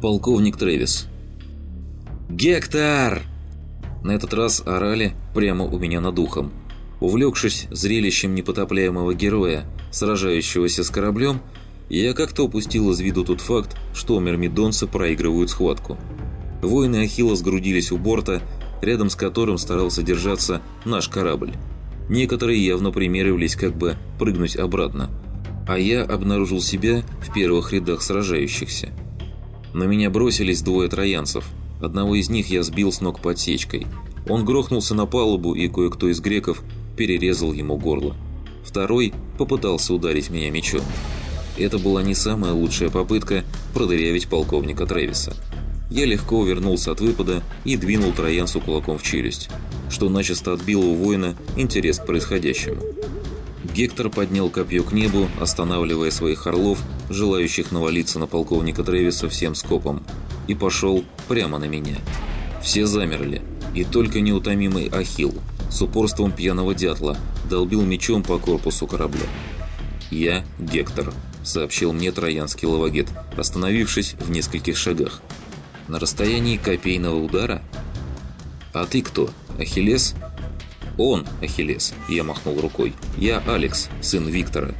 Полковник Трэвис. «Гектор!» На этот раз орали прямо у меня над ухом. Увлекшись зрелищем непотопляемого героя, сражающегося с кораблем, я как-то упустил из виду тот факт, что мирмидонцы проигрывают схватку. Воины Ахилла сгрудились у борта, рядом с которым старался держаться наш корабль. Некоторые явно примеривались как бы прыгнуть обратно, а я обнаружил себя в первых рядах сражающихся. На меня бросились двое троянцев. Одного из них я сбил с ног подсечкой. Он грохнулся на палубу, и кое-кто из греков перерезал ему горло. Второй попытался ударить меня мечом. Это была не самая лучшая попытка продырявить полковника Трэвиса. Я легко увернулся от выпада и двинул троянцу кулаком в челюсть, что начисто отбило у воина интерес к происходящему. Гектор поднял копье к небу, останавливая своих орлов, желающих навалиться на полковника Трэвиса всем скопом, и пошел прямо на меня. Все замерли, и только неутомимый Ахилл с упорством пьяного дятла долбил мечом по корпусу корабля. «Я Гектор», — сообщил мне троянский лавагет, остановившись в нескольких шагах. «На расстоянии копейного удара?» «А ты кто? Ахиллес?» «Он, Ахиллес», — я махнул рукой. «Я Алекс, сын Виктора».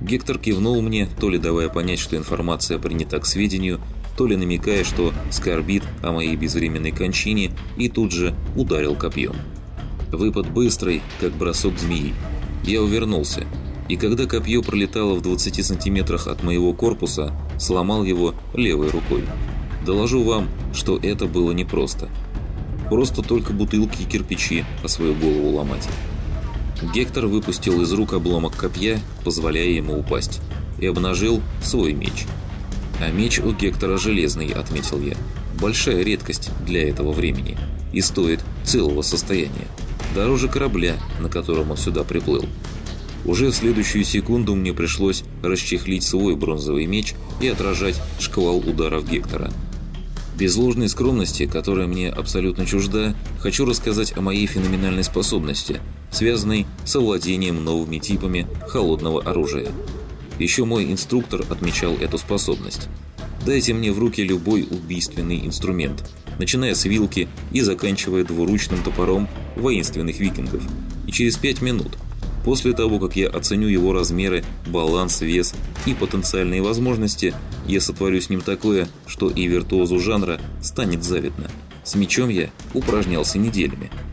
Гектор кивнул мне, то ли давая понять, что информация принята к сведению, то ли намекая, что скорбит о моей безвременной кончине, и тут же ударил копьем. Выпад быстрый, как бросок змеи. Я увернулся, и когда копье пролетало в 20 сантиметрах от моего корпуса, сломал его левой рукой. Доложу вам, что это было непросто. Просто только бутылки и кирпичи о свою голову ломать. Гектор выпустил из рук обломок копья, позволяя ему упасть, и обнажил свой меч. «А меч у Гектора железный», — отметил я. «Большая редкость для этого времени и стоит целого состояния. Дороже корабля, на котором он сюда приплыл». Уже в следующую секунду мне пришлось расчехлить свой бронзовый меч и отражать шквал ударов Гектора. Без ложной скромности, которая мне абсолютно чужда, хочу рассказать о моей феноменальной способности, связанной с овладением новыми типами холодного оружия. Еще мой инструктор отмечал эту способность. Дайте мне в руки любой убийственный инструмент, начиная с вилки и заканчивая двуручным топором воинственных викингов. И через пять минут – После того, как я оценю его размеры, баланс, вес и потенциальные возможности, я сотворю с ним такое, что и виртуозу жанра станет завидно. С мечом я упражнялся неделями –